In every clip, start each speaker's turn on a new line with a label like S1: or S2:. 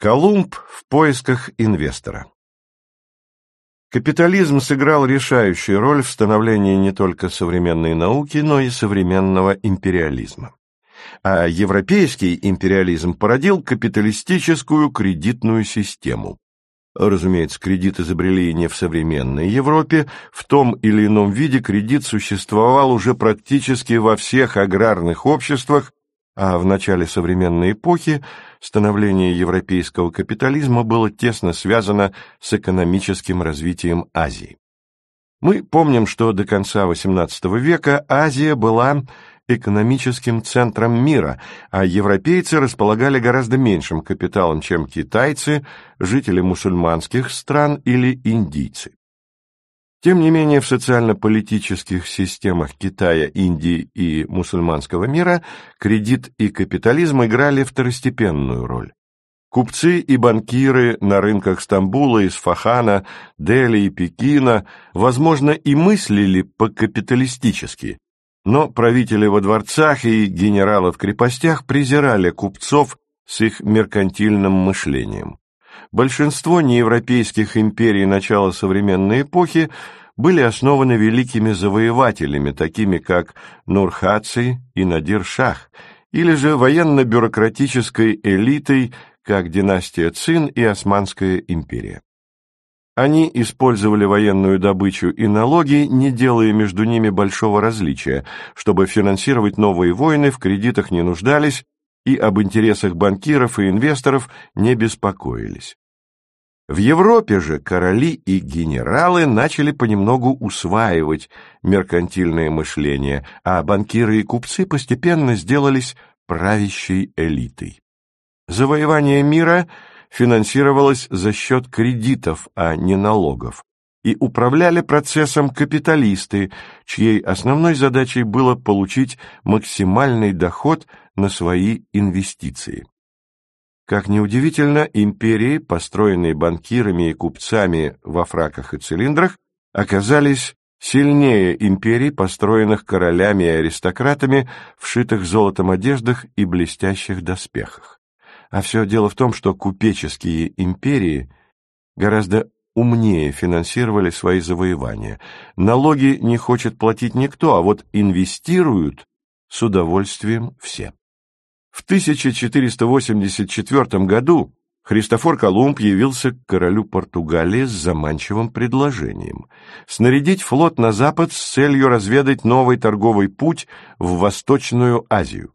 S1: Колумб в поисках инвестора Капитализм сыграл решающую роль в становлении не только современной науки, но и современного империализма. А европейский империализм породил капиталистическую кредитную систему. Разумеется, кредит изобрели не в современной Европе, в том или ином виде кредит существовал уже практически во всех аграрных обществах, а в начале современной эпохи становление европейского капитализма было тесно связано с экономическим развитием Азии. Мы помним, что до конца XVIII века Азия была экономическим центром мира, а европейцы располагали гораздо меньшим капиталом, чем китайцы, жители мусульманских стран или индийцы. Тем не менее, в социально-политических системах Китая, Индии и мусульманского мира кредит и капитализм играли второстепенную роль. Купцы и банкиры на рынках Стамбула, Исфахана, Дели и Пекина, возможно, и мыслили по-капиталистически, но правители во дворцах и генералы в крепостях презирали купцов с их меркантильным мышлением. Большинство неевропейских империй начала современной эпохи были основаны великими завоевателями, такими как Нурхаций и Надир-Шах, или же военно-бюрократической элитой, как династия Цин и Османская империя. Они использовали военную добычу и налоги, не делая между ними большого различия, чтобы финансировать новые войны, в кредитах не нуждались и об интересах банкиров и инвесторов не беспокоились. В Европе же короли и генералы начали понемногу усваивать меркантильное мышление, а банкиры и купцы постепенно сделались правящей элитой. Завоевание мира – финансировалась за счет кредитов, а не налогов, и управляли процессом капиталисты, чьей основной задачей было получить максимальный доход на свои инвестиции. Как неудивительно, империи, построенные банкирами и купцами во фраках и цилиндрах, оказались сильнее империй, построенных королями и аристократами, вшитых золотом одеждах и блестящих доспехах. А все дело в том, что купеческие империи гораздо умнее финансировали свои завоевания. Налоги не хочет платить никто, а вот инвестируют с удовольствием все. В 1484 году Христофор Колумб явился к королю Португалии с заманчивым предложением – снарядить флот на запад с целью разведать новый торговый путь в Восточную Азию.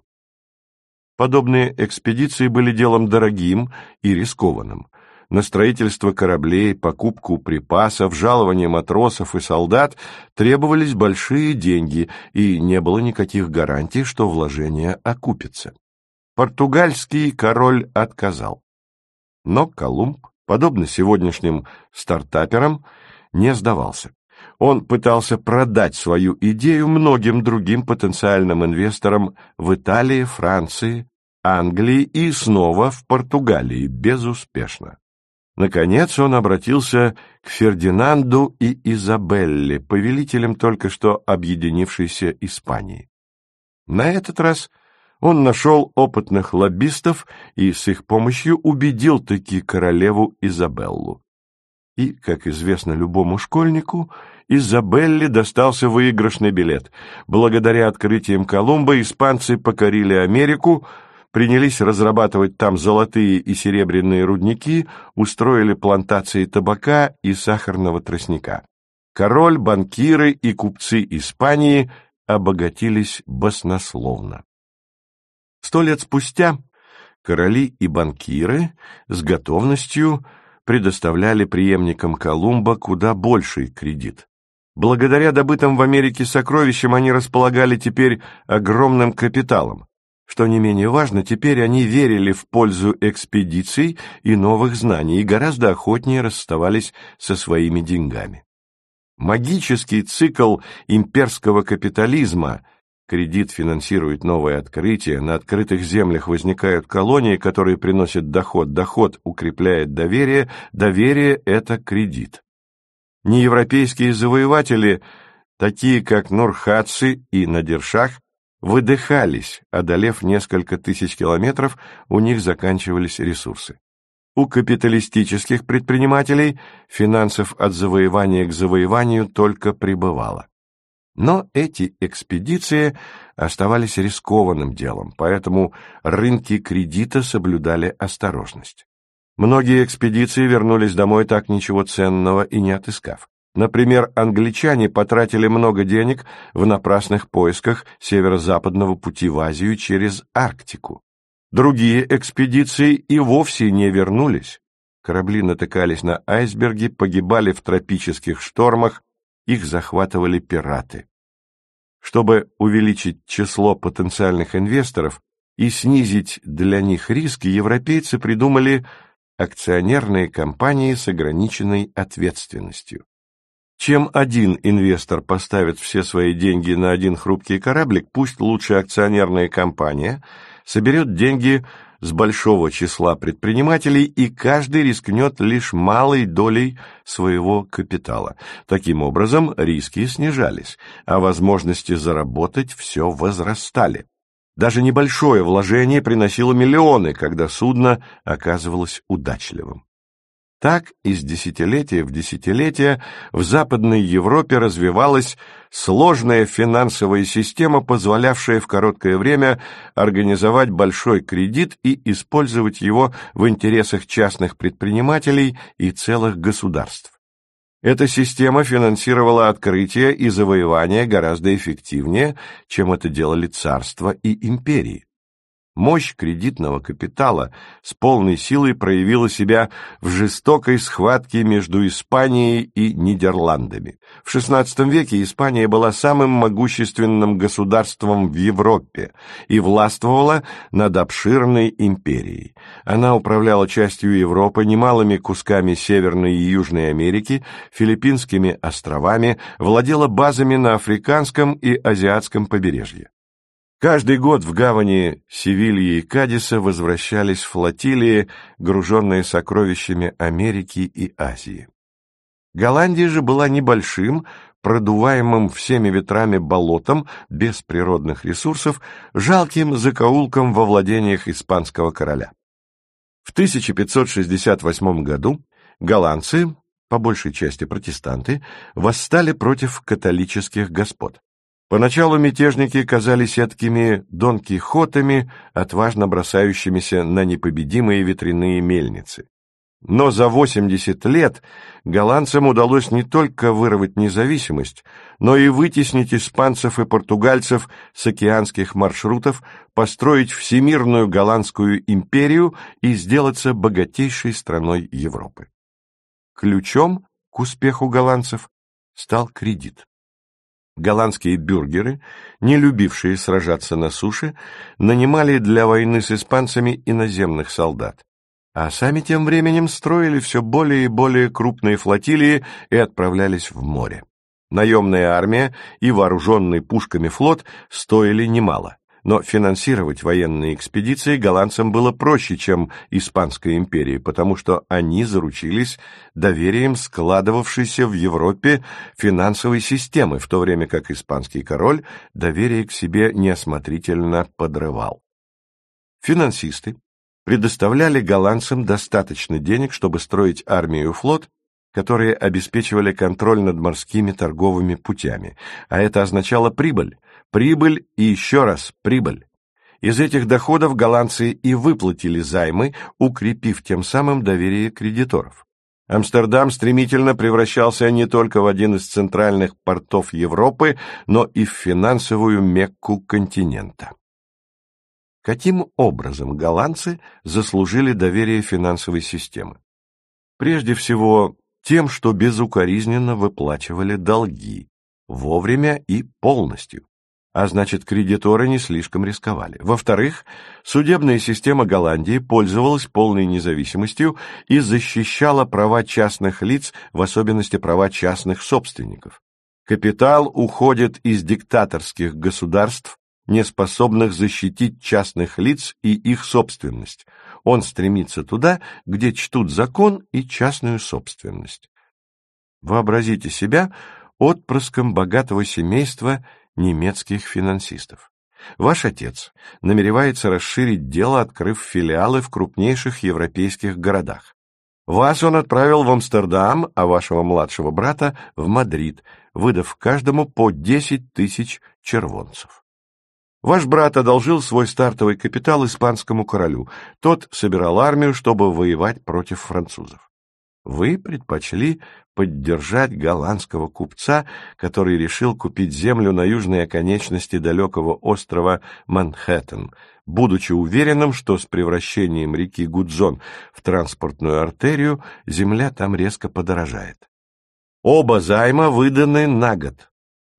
S1: Подобные экспедиции были делом дорогим и рискованным. На строительство кораблей, покупку припасов, жалование матросов и солдат требовались большие деньги, и не было никаких гарантий, что вложение окупится. Португальский король отказал. Но Колумб, подобно сегодняшним стартаперам, не сдавался. Он пытался продать свою идею многим другим потенциальным инвесторам в Италии, Франции, Англии и снова в Португалии, безуспешно. Наконец он обратился к Фердинанду и Изабелле, повелителям только что объединившейся Испании. На этот раз он нашел опытных лоббистов и с их помощью убедил таки королеву Изабеллу. И, как известно любому школьнику, Изабелле достался выигрышный билет. Благодаря открытиям Колумба испанцы покорили Америку, принялись разрабатывать там золотые и серебряные рудники, устроили плантации табака и сахарного тростника. Король, банкиры и купцы Испании обогатились баснословно. Сто лет спустя короли и банкиры с готовностью предоставляли преемникам Колумба куда больший кредит. Благодаря добытым в Америке сокровищам они располагали теперь огромным капиталом. Что не менее важно, теперь они верили в пользу экспедиций и новых знаний и гораздо охотнее расставались со своими деньгами. Магический цикл имперского капитализма Кредит финансирует новые открытия, на открытых землях возникают колонии, которые приносят доход, доход укрепляет доверие, доверие – это кредит. Неевропейские завоеватели, такие как Нурхатцы и Надиршах, выдыхались, одолев несколько тысяч километров, у них заканчивались ресурсы. У капиталистических предпринимателей финансов от завоевания к завоеванию только прибывало. Но эти экспедиции оставались рискованным делом, поэтому рынки кредита соблюдали осторожность. Многие экспедиции вернулись домой так ничего ценного и не отыскав. Например, англичане потратили много денег в напрасных поисках северо-западного пути в Азию через Арктику. Другие экспедиции и вовсе не вернулись. Корабли натыкались на айсберги, погибали в тропических штормах, их захватывали пираты. Чтобы увеличить число потенциальных инвесторов и снизить для них риски, европейцы придумали акционерные компании с ограниченной ответственностью. Чем один инвестор поставит все свои деньги на один хрупкий кораблик, пусть лучше акционерная компания соберет деньги с большого числа предпринимателей, и каждый рискнет лишь малой долей своего капитала. Таким образом, риски снижались, а возможности заработать все возрастали. Даже небольшое вложение приносило миллионы, когда судно оказывалось удачливым. Так из десятилетия в десятилетие в Западной Европе развивалась сложная финансовая система, позволявшая в короткое время организовать большой кредит и использовать его в интересах частных предпринимателей и целых государств. Эта система финансировала открытие и завоевание гораздо эффективнее, чем это делали царства и империи. Мощь кредитного капитала с полной силой проявила себя в жестокой схватке между Испанией и Нидерландами. В XVI веке Испания была самым могущественным государством в Европе и властвовала над обширной империей. Она управляла частью Европы, немалыми кусками Северной и Южной Америки, Филиппинскими островами, владела базами на африканском и азиатском побережье. Каждый год в гавани Севильи и Кадиса возвращались флотилии, груженные сокровищами Америки и Азии. Голландия же была небольшим, продуваемым всеми ветрами болотом, без природных ресурсов, жалким закоулком во владениях испанского короля. В 1568 году голландцы, по большей части протестанты, восстали против католических господ. Поначалу мятежники казались эткими Дон Кихотами, отважно бросающимися на непобедимые ветряные мельницы. Но за 80 лет голландцам удалось не только вырвать независимость, но и вытеснить испанцев и португальцев с океанских маршрутов, построить всемирную голландскую империю и сделаться богатейшей страной Европы. Ключом к успеху голландцев стал кредит. Голландские бюргеры, не любившие сражаться на суше, нанимали для войны с испанцами иноземных солдат, а сами тем временем строили все более и более крупные флотилии и отправлялись в море. Наемная армия и вооруженный пушками флот стоили немало но финансировать военные экспедиции голландцам было проще, чем Испанской империи, потому что они заручились доверием складывавшейся в Европе финансовой системы, в то время как испанский король доверие к себе неосмотрительно подрывал. Финансисты предоставляли голландцам достаточно денег, чтобы строить армию и флот, которые обеспечивали контроль над морскими торговыми путями, а это означало прибыль, Прибыль и еще раз прибыль. Из этих доходов голландцы и выплатили займы, укрепив тем самым доверие кредиторов. Амстердам стремительно превращался не только в один из центральных портов Европы, но и в финансовую мекку континента. Каким образом голландцы заслужили доверие финансовой системы? Прежде всего, тем, что безукоризненно выплачивали долги, вовремя и полностью а значит, кредиторы не слишком рисковали. Во-вторых, судебная система Голландии пользовалась полной независимостью и защищала права частных лиц, в особенности права частных собственников. Капитал уходит из диктаторских государств, не способных защитить частных лиц и их собственность. Он стремится туда, где чтут закон и частную собственность. Вообразите себя отпрыском богатого семейства – немецких финансистов. Ваш отец намеревается расширить дело, открыв филиалы в крупнейших европейских городах. Вас он отправил в Амстердам, а вашего младшего брата — в Мадрид, выдав каждому по 10 тысяч червонцев. Ваш брат одолжил свой стартовый капитал испанскому королю. Тот собирал армию, чтобы воевать против французов. Вы предпочли поддержать голландского купца, который решил купить землю на южной оконечности далекого острова Манхэттен, будучи уверенным, что с превращением реки Гудзон в транспортную артерию земля там резко подорожает. Оба займа выданы на год.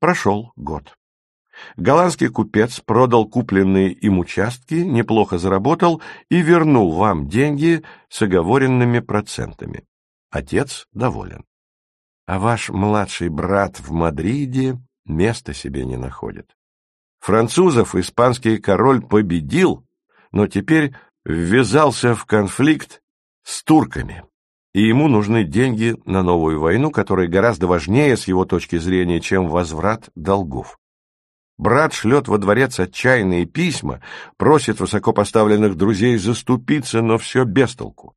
S1: Прошел год. Голландский купец продал купленные им участки, неплохо заработал и вернул вам деньги с оговоренными процентами. Отец доволен. А ваш младший брат в Мадриде места себе не находит. Французов испанский король победил, но теперь ввязался в конфликт с турками, и ему нужны деньги на новую войну, которая гораздо важнее с его точки зрения, чем возврат долгов. Брат шлет во дворец отчаянные письма, просит высокопоставленных друзей заступиться, но все без толку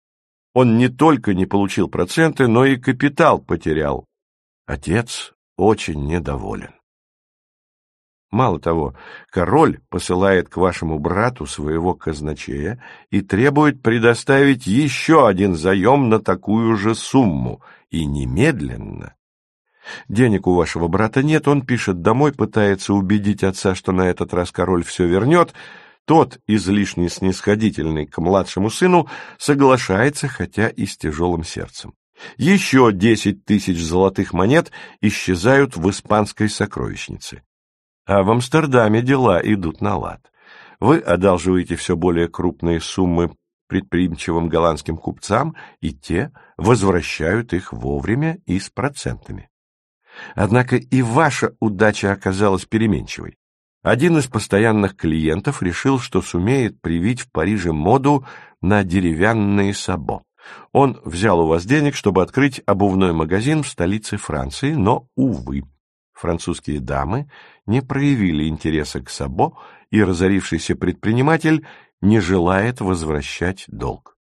S1: он не только не получил проценты, но и капитал потерял. Отец очень недоволен. Мало того, король посылает к вашему брату своего казначея и требует предоставить еще один заем на такую же сумму, и немедленно. Денег у вашего брата нет, он пишет домой, пытается убедить отца, что на этот раз король все вернет, тот, излишне снисходительный к младшему сыну, соглашается, хотя и с тяжелым сердцем. Еще десять тысяч золотых монет исчезают в испанской сокровищнице. А в Амстердаме дела идут на лад. Вы одалживаете все более крупные суммы предприимчивым голландским купцам, и те возвращают их вовремя и с процентами. Однако и ваша удача оказалась переменчивой. Один из постоянных клиентов решил, что сумеет привить в Париже моду на деревянные сабо. Он взял у вас денег, чтобы открыть обувной магазин в столице Франции, но, увы, французские дамы не проявили интереса к сабо, и разорившийся предприниматель не желает возвращать долг.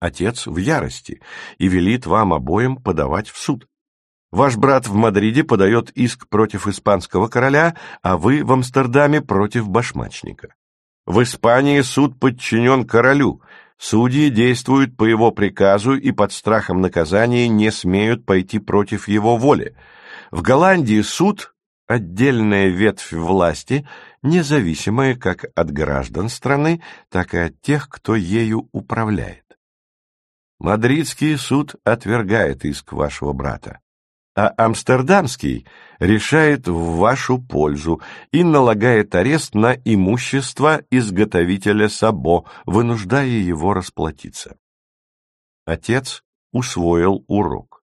S1: Отец в ярости и велит вам обоим подавать в суд. Ваш брат в Мадриде подает иск против испанского короля, а вы в Амстердаме против башмачника. В Испании суд подчинен королю, судьи действуют по его приказу и под страхом наказания не смеют пойти против его воли. В Голландии суд – отдельная ветвь власти, независимая как от граждан страны, так и от тех, кто ею управляет. Мадридский суд отвергает иск вашего брата а Амстердамский решает в вашу пользу и налагает арест на имущество изготовителя Сабо, вынуждая его расплатиться. Отец усвоил урок.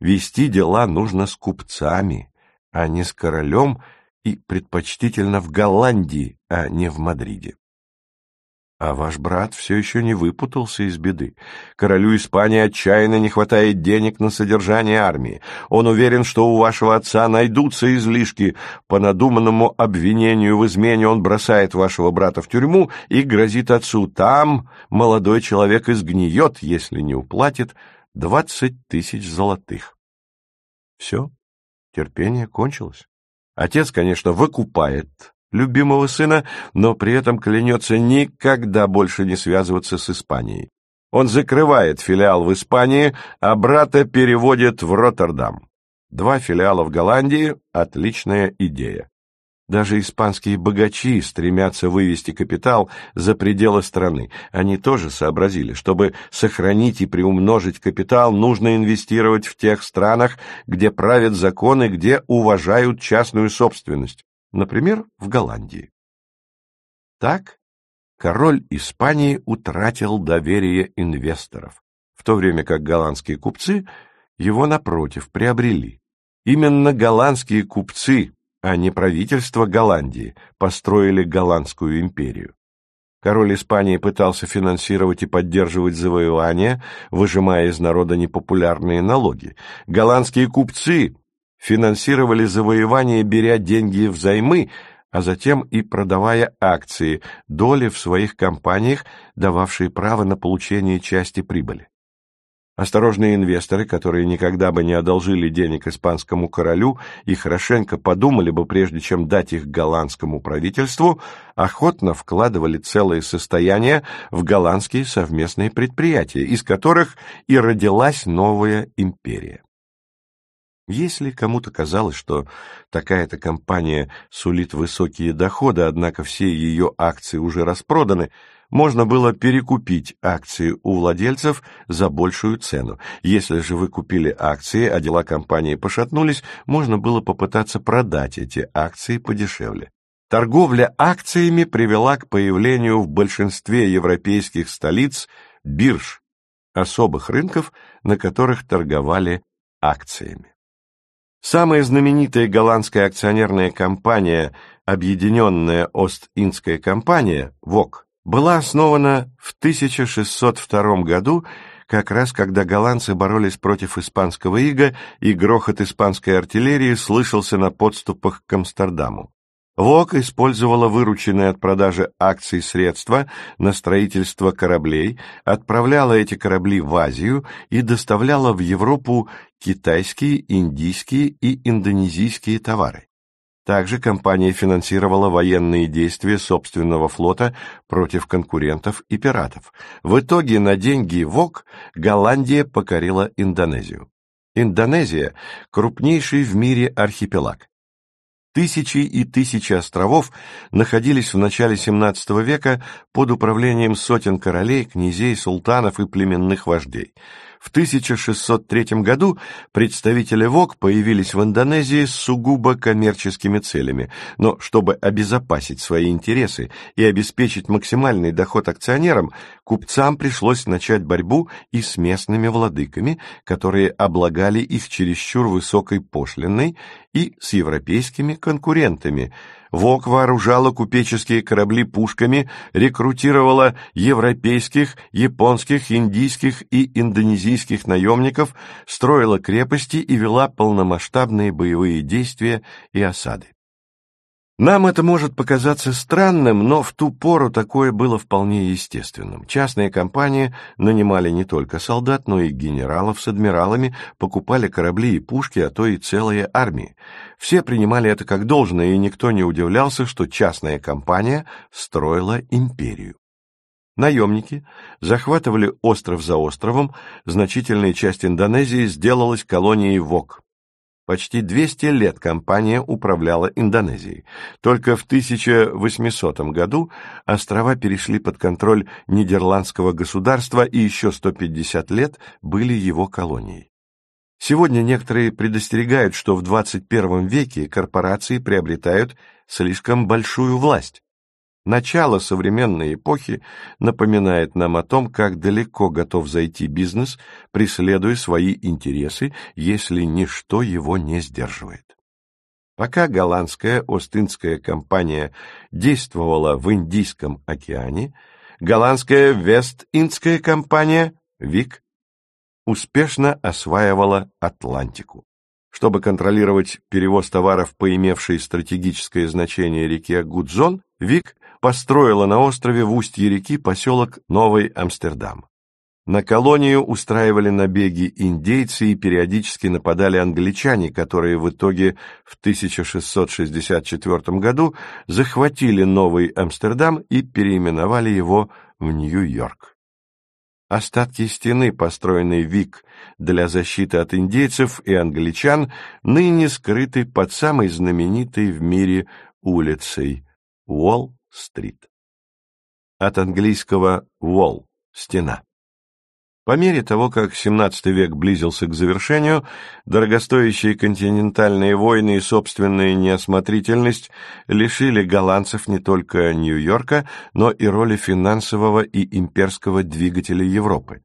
S1: Вести дела нужно с купцами, а не с королем и предпочтительно в Голландии, а не в Мадриде. А ваш брат все еще не выпутался из беды. Королю Испании отчаянно не хватает денег на содержание армии. Он уверен, что у вашего отца найдутся излишки. По надуманному обвинению в измене он бросает вашего брата в тюрьму и грозит отцу. Там молодой человек изгниет, если не уплатит двадцать тысяч золотых. Все, терпение кончилось. Отец, конечно, выкупает любимого сына, но при этом клянется никогда больше не связываться с Испанией. Он закрывает филиал в Испании, а брата переводит в Роттердам. Два филиала в Голландии – отличная идея. Даже испанские богачи стремятся вывести капитал за пределы страны. Они тоже сообразили, чтобы сохранить и приумножить капитал, нужно инвестировать в тех странах, где правят законы, где уважают частную собственность например, в Голландии. Так король Испании утратил доверие инвесторов, в то время как голландские купцы его, напротив, приобрели. Именно голландские купцы, а не правительство Голландии, построили Голландскую империю. Король Испании пытался финансировать и поддерживать завоевания, выжимая из народа непопулярные налоги. Голландские купцы финансировали завоевание, беря деньги взаймы, а затем и продавая акции, доли в своих компаниях, дававшие право на получение части прибыли. Осторожные инвесторы, которые никогда бы не одолжили денег испанскому королю и хорошенько подумали бы, прежде чем дать их голландскому правительству, охотно вкладывали целое состояние в голландские совместные предприятия, из которых и родилась новая империя. Если кому-то казалось, что такая-то компания сулит высокие доходы, однако все ее акции уже распроданы, можно было перекупить акции у владельцев за большую цену. Если же вы купили акции, а дела компании пошатнулись, можно было попытаться продать эти акции подешевле. Торговля акциями привела к появлению в большинстве европейских столиц бирж, особых рынков, на которых торговали акциями. Самая знаменитая голландская акционерная компания, Объединенная Ост-Индская компания, ВОК, была основана в 1602 году, как раз когда голландцы боролись против испанского ига, и грохот испанской артиллерии слышался на подступах к Амстердаму. ВОК использовала вырученные от продажи акций средства на строительство кораблей, отправляла эти корабли в Азию и доставляла в Европу китайские, индийские и индонезийские товары. Также компания финансировала военные действия собственного флота против конкурентов и пиратов. В итоге на деньги ВОК Голландия покорила Индонезию. Индонезия – крупнейший в мире архипелаг. Тысячи и тысячи островов находились в начале XVII века под управлением сотен королей, князей, султанов и племенных вождей. В 1603 году представители ВОК появились в Индонезии с сугубо коммерческими целями, но чтобы обезопасить свои интересы и обеспечить максимальный доход акционерам, купцам пришлось начать борьбу и с местными владыками, которые облагали их чересчур высокой пошлиной, и с европейскими конкурентами – ВОК вооружала купеческие корабли пушками, рекрутировала европейских, японских, индийских и индонезийских наемников, строила крепости и вела полномасштабные боевые действия и осады. Нам это может показаться странным, но в ту пору такое было вполне естественным. Частные компании нанимали не только солдат, но и генералов с адмиралами, покупали корабли и пушки, а то и целые армии. Все принимали это как должное, и никто не удивлялся, что частная компания строила империю. Наемники захватывали остров за островом, значительная часть Индонезии сделалась колонией ВОК. Почти 200 лет компания управляла Индонезией. Только в 1800 году острова перешли под контроль нидерландского государства и еще 150 лет были его колонией. Сегодня некоторые предостерегают, что в 21 веке корпорации приобретают слишком большую власть. Начало современной эпохи напоминает нам о том, как далеко готов зайти бизнес, преследуя свои интересы, если ничто его не сдерживает. Пока голландская Остинская компания действовала в Индийском океане, голландская Вест-Индская компания ВИК успешно осваивала Атлантику. Чтобы контролировать перевоз товаров по имевшей стратегическое значение реке Гудзон, ВИК построила на острове в устье реки поселок Новый Амстердам. На колонию устраивали набеги индейцы и периодически нападали англичане, которые в итоге в 1664 году захватили Новый Амстердам и переименовали его в Нью-Йорк. Остатки стены, построенной Вик для защиты от индейцев и англичан, ныне скрыты под самой знаменитой в мире улицей Уолл стрит От английского wall – стена. По мере того, как XVII век близился к завершению, дорогостоящие континентальные войны и собственная неосмотрительность лишили голландцев не только Нью-Йорка, но и роли финансового и имперского двигателя Европы.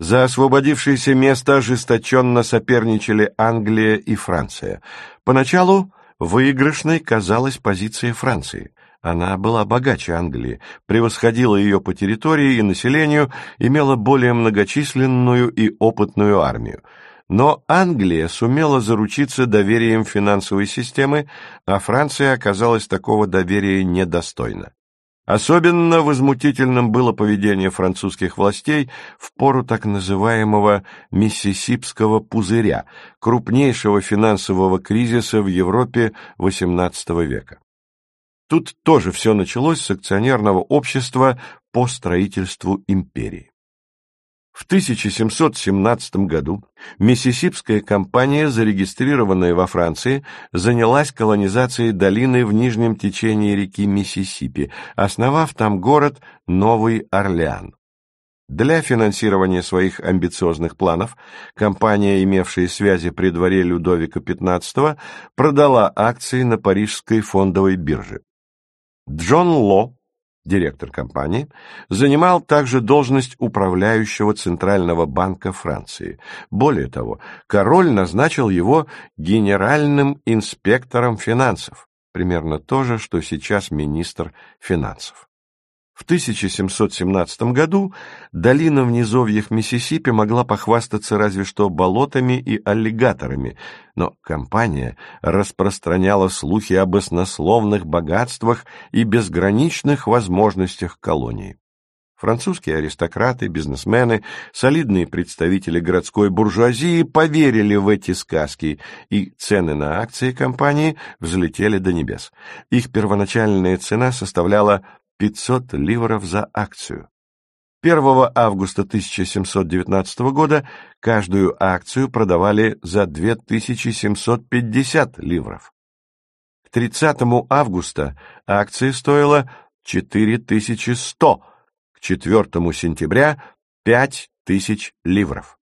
S1: За освободившееся место ожесточенно соперничали Англия и Франция. Поначалу выигрышной казалась позиция Франции – она была богаче Англии, превосходила ее по территории и населению, имела более многочисленную и опытную армию. Но Англия сумела заручиться доверием финансовой системы, а Франция оказалась такого доверия недостойна. Особенно возмутительным было поведение французских властей в пору так называемого «миссисипского пузыря», крупнейшего финансового кризиса в Европе XVIII века. Тут тоже все началось с акционерного общества по строительству империи. В 1717 году Миссисипская компания, зарегистрированная во Франции, занялась колонизацией долины в нижнем течении реки Миссисипи, основав там город Новый Орлеан. Для финансирования своих амбициозных планов компания, имевшая связи при дворе Людовика XV, продала акции на парижской фондовой бирже. Джон Ло, директор компании, занимал также должность управляющего Центрального банка Франции. Более того, король назначил его генеральным инспектором финансов, примерно то же, что сейчас министр финансов. В 1717 году долина в низовьях Миссисипи могла похвастаться разве что болотами и аллигаторами, но компания распространяла слухи об оснословных богатствах и безграничных возможностях колонии. Французские аристократы, бизнесмены, солидные представители городской буржуазии поверили в эти сказки, и цены на акции компании взлетели до небес. Их первоначальная цена составляла 500 ливров за акцию. 1 августа 1719 года каждую акцию продавали за 2750 ливров. К 30 августа акция стоила 4100, к 4 сентября 5000 ливров.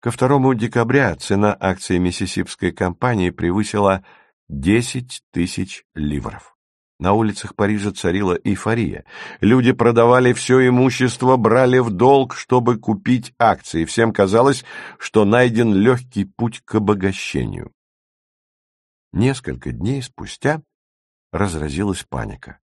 S1: Ко 2 декабря цена акций Миссисипской компании превысила 10 тысяч ливров. На улицах Парижа царила эйфория. Люди продавали все имущество, брали в долг, чтобы купить акции. Всем казалось, что найден легкий путь к обогащению. Несколько дней спустя разразилась паника.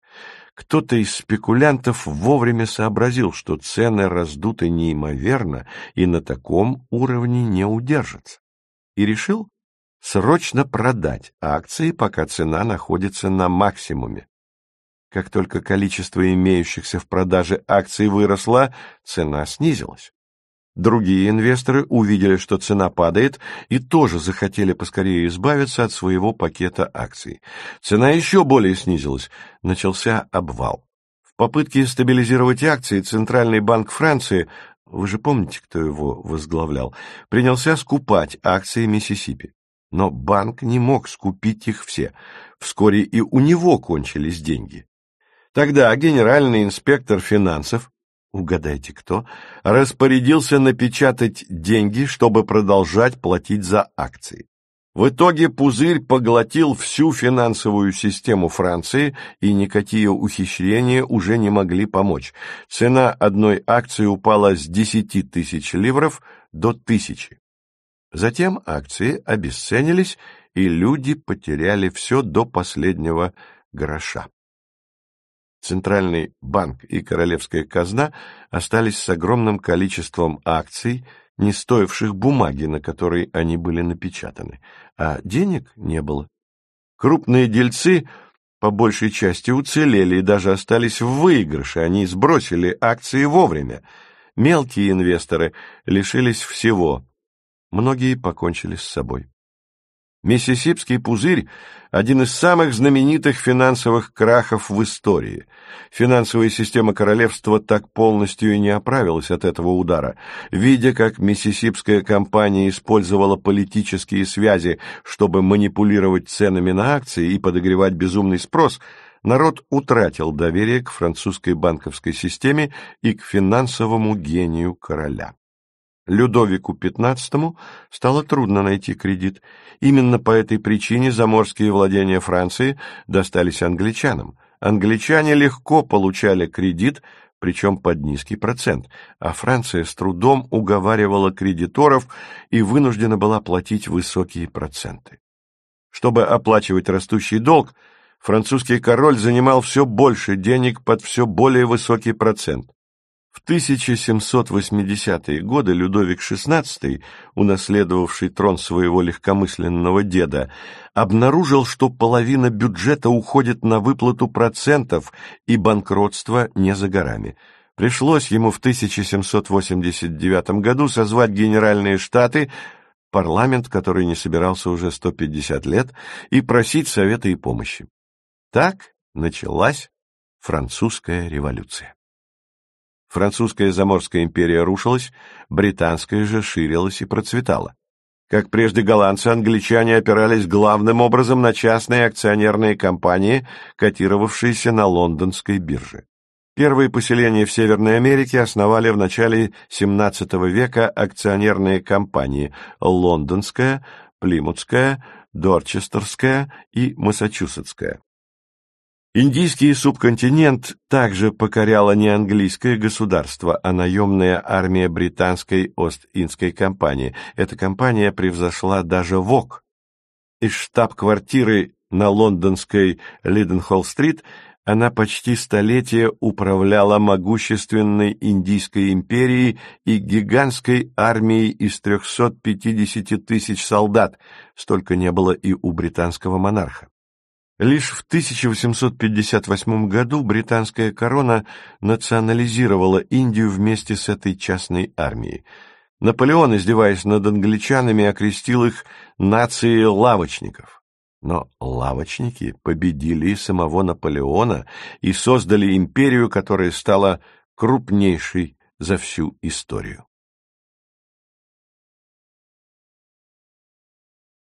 S1: Кто-то из спекулянтов вовремя сообразил, что цены раздуты неимоверно и на таком уровне не удержатся, и решил срочно продать акции, пока цена находится на максимуме. Как только количество имеющихся в продаже акций выросло, цена снизилась. Другие инвесторы увидели, что цена падает, и тоже захотели поскорее избавиться от своего пакета акций. Цена еще более снизилась, начался обвал. В попытке стабилизировать акции Центральный банк Франции, вы же помните, кто его возглавлял, принялся скупать акции Миссисипи. Но банк не мог скупить их все. Вскоре и у него кончились деньги. Тогда генеральный инспектор финансов, угадайте кто, распорядился напечатать деньги, чтобы продолжать платить за акции. В итоге пузырь поглотил всю финансовую систему Франции, и никакие ухищрения уже не могли помочь. Цена одной акции упала с 10 тысяч ливров до тысячи. Затем акции обесценились, и люди потеряли все до последнего гроша. Центральный банк и королевская казна остались с огромным количеством акций, не стоивших бумаги, на которой они были напечатаны, а денег не было. Крупные дельцы по большей части уцелели и даже остались в выигрыше, они сбросили акции вовремя. Мелкие инвесторы лишились всего, многие покончили с собой. Миссисипский пузырь – один из самых знаменитых финансовых крахов в истории. Финансовая система королевства так полностью и не оправилась от этого удара. Видя, как миссисипская компания использовала политические связи, чтобы манипулировать ценами на акции и подогревать безумный спрос, народ утратил доверие к французской банковской системе и к финансовому гению короля. Людовику XV стало трудно найти кредит. Именно по этой причине заморские владения Франции достались англичанам. Англичане легко получали кредит, причем под низкий процент, а Франция с трудом уговаривала кредиторов и вынуждена была платить высокие проценты. Чтобы оплачивать растущий долг, французский король занимал все больше денег под все более высокий процент. В 1780-е годы Людовик XVI, унаследовавший трон своего легкомысленного деда, обнаружил, что половина бюджета уходит на выплату процентов, и банкротство не за горами. Пришлось ему в 1789 году созвать Генеральные Штаты, парламент, который не собирался уже 150 лет, и просить совета и помощи. Так началась французская революция. Французская заморская империя рушилась, британская же ширилась и процветала. Как прежде голландцы, англичане опирались главным образом на частные акционерные компании, котировавшиеся на лондонской бирже. Первые поселения в Северной Америке основали в начале XVII века акционерные компании Лондонская, Плимутская, Дорчестерская и Массачусетская. Индийский субконтинент также покоряло не английское государство, а наемная армия британской Ост-Индской компании. Эта компания превзошла даже ВОК. Из штаб-квартиры на лондонской Лиденхолл-стрит она почти столетие управляла могущественной Индийской империей и гигантской армией из 350 тысяч солдат, столько не было и у британского монарха. Лишь в 1858 году британская корона национализировала Индию вместе с этой частной армией. Наполеон, издеваясь над англичанами, окрестил их нацией лавочников. Но лавочники победили самого Наполеона и создали империю, которая стала крупнейшей за всю историю.